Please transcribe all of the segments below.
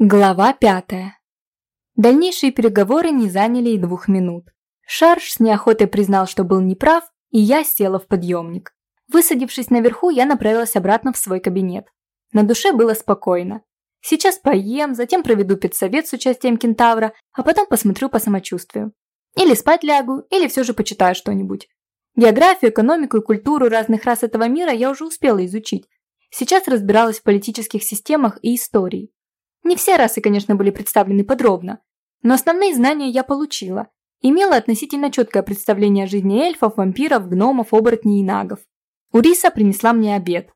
Глава пятая. Дальнейшие переговоры не заняли и двух минут. Шарш с неохотой признал, что был неправ, и я села в подъемник. Высадившись наверху, я направилась обратно в свой кабинет. На душе было спокойно. Сейчас поем, затем проведу педсовет с участием кентавра, а потом посмотрю по самочувствию. Или спать лягу, или все же почитаю что-нибудь. Географию, экономику и культуру разных рас этого мира я уже успела изучить. Сейчас разбиралась в политических системах и истории. Не все расы, конечно, были представлены подробно, но основные знания я получила. Имела относительно четкое представление о жизни эльфов, вампиров, гномов, оборотней и нагов. Уриса принесла мне обед.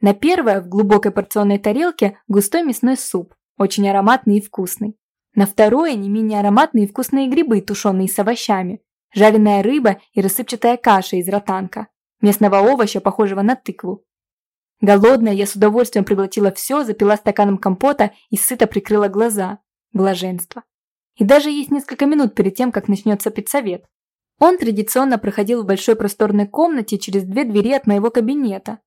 На первое в глубокой порционной тарелке густой мясной суп, очень ароматный и вкусный. На второе не менее ароматные и вкусные грибы, тушеные с овощами, жареная рыба и рассыпчатая каша из ротанка, местного овоща, похожего на тыкву. Голодная, я с удовольствием проглотила все, запила стаканом компота и сыто прикрыла глаза. Блаженство. И даже есть несколько минут перед тем, как начнется педсовет. Он традиционно проходил в большой просторной комнате через две двери от моего кабинета.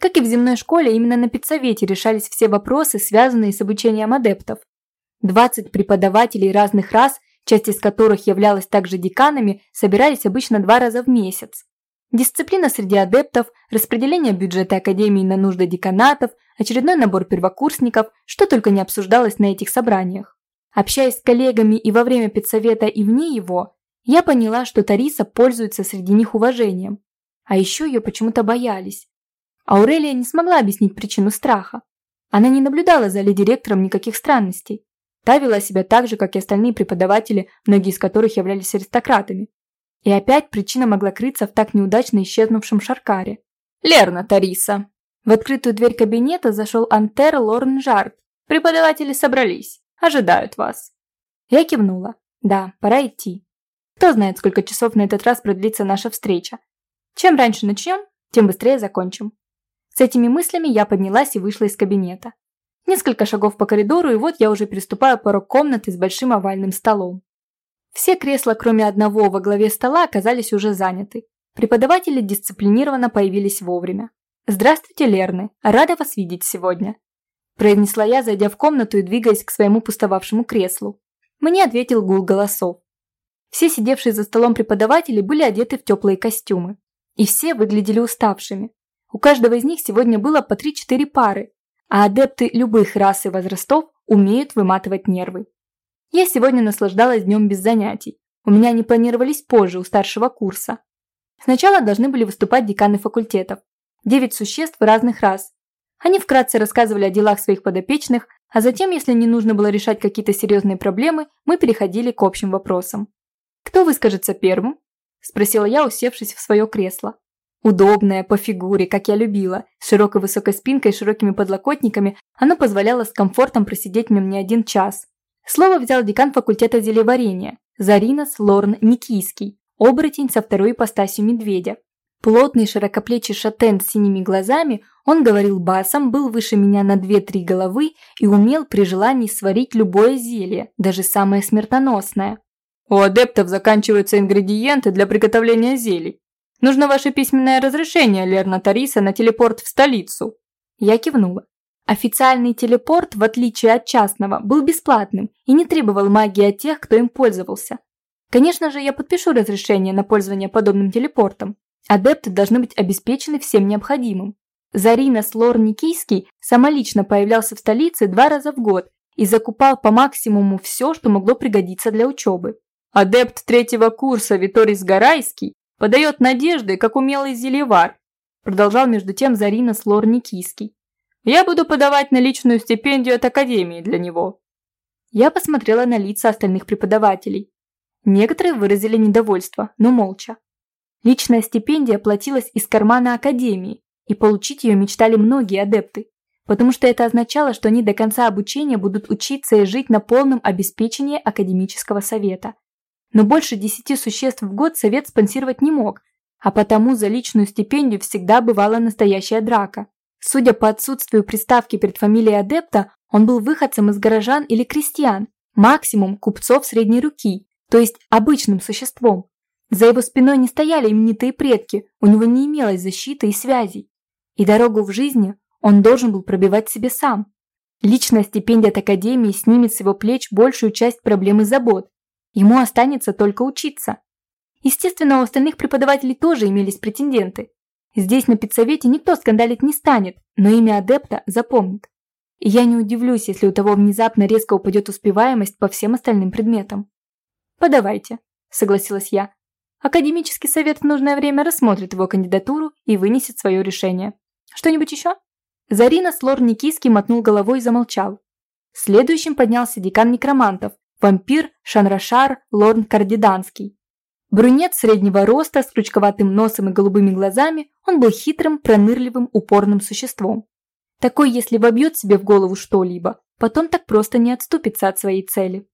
Как и в земной школе, именно на педсовете решались все вопросы, связанные с обучением адептов. 20 преподавателей разных рас, часть из которых являлась также деканами, собирались обычно два раза в месяц. Дисциплина среди адептов, распределение бюджета Академии на нужды деканатов, очередной набор первокурсников, что только не обсуждалось на этих собраниях. Общаясь с коллегами и во время педсовета и вне его, я поняла, что Тариса пользуется среди них уважением. А еще ее почему-то боялись. Аурелия не смогла объяснить причину страха. Она не наблюдала за директором никаких странностей. Та вела себя так же, как и остальные преподаватели, многие из которых являлись аристократами. И опять причина могла крыться в так неудачно исчезнувшем Шаркаре. «Лерна, Тариса!» В открытую дверь кабинета зашел Антер Лорнжард. «Преподаватели собрались. Ожидают вас». Я кивнула. «Да, пора идти. Кто знает, сколько часов на этот раз продлится наша встреча. Чем раньше начнем, тем быстрее закончим». С этими мыслями я поднялась и вышла из кабинета. Несколько шагов по коридору, и вот я уже переступаю порог комнаты с большим овальным столом. Все кресла, кроме одного во главе стола, оказались уже заняты. Преподаватели дисциплинированно появились вовремя. «Здравствуйте, Лерны. Рада вас видеть сегодня», – произнесла я, зайдя в комнату и двигаясь к своему пустовавшему креслу. Мне ответил гул голосов. Все сидевшие за столом преподаватели были одеты в теплые костюмы. И все выглядели уставшими. У каждого из них сегодня было по 3-4 пары, а адепты любых рас и возрастов умеют выматывать нервы. Я сегодня наслаждалась днем без занятий. У меня они планировались позже, у старшего курса. Сначала должны были выступать деканы факультетов. Девять существ разных рас. Они вкратце рассказывали о делах своих подопечных, а затем, если не нужно было решать какие-то серьезные проблемы, мы переходили к общим вопросам. «Кто выскажется первым?» – спросила я, усевшись в свое кресло. Удобное, по фигуре, как я любила, с широкой высокой спинкой и широкими подлокотниками, оно позволяло с комфортом просидеть мне не один час. Слово взял декан факультета зелеварения Заринас Лорн Никийский, оборотень со второй ипостасью медведя. Плотный широкоплечий шатен с синими глазами, он говорил басом, был выше меня на две-три головы и умел при желании сварить любое зелье, даже самое смертоносное. «У адептов заканчиваются ингредиенты для приготовления зелий. Нужно ваше письменное разрешение, Лерна Тариса, на телепорт в столицу». Я кивнула. Официальный телепорт, в отличие от частного, был бесплатным и не требовал магии от тех, кто им пользовался. Конечно же, я подпишу разрешение на пользование подобным телепортом. Адепты должны быть обеспечены всем необходимым. Зарина Слор Никийский самолично появлялся в столице два раза в год и закупал по максимуму все, что могло пригодиться для учебы. Адепт третьего курса Виторис Гарайский подает надежды, как умелый зелевар, продолжал между тем Зарина Слор Никийский. Я буду подавать на личную стипендию от Академии для него». Я посмотрела на лица остальных преподавателей. Некоторые выразили недовольство, но молча. Личная стипендия платилась из кармана Академии, и получить ее мечтали многие адепты, потому что это означало, что они до конца обучения будут учиться и жить на полном обеспечении академического совета. Но больше десяти существ в год совет спонсировать не мог, а потому за личную стипендию всегда бывала настоящая драка. Судя по отсутствию приставки перед фамилией адепта, он был выходцем из горожан или крестьян, максимум купцов средней руки, то есть обычным существом. За его спиной не стояли именитые предки, у него не имелось защиты и связей. И дорогу в жизни он должен был пробивать себе сам. Личная стипендия от Академии снимет с его плеч большую часть проблем и забот. Ему останется только учиться. Естественно, у остальных преподавателей тоже имелись претенденты. Здесь на педсовете никто скандалить не станет, но имя адепта запомнит. И я не удивлюсь, если у того внезапно резко упадет успеваемость по всем остальным предметам. «Подавайте», – согласилась я. Академический совет в нужное время рассмотрит его кандидатуру и вынесет свое решение. Что-нибудь еще? Зарина с лор Никиски мотнул головой и замолчал. Следующим поднялся декан некромантов, вампир Шанрашар Лорн Кардиданский. Брюнет среднего роста с крючковатым носом и голубыми глазами, он был хитрым, пронырливым, упорным существом. Такой, если вобьет себе в голову что-либо, потом так просто не отступится от своей цели.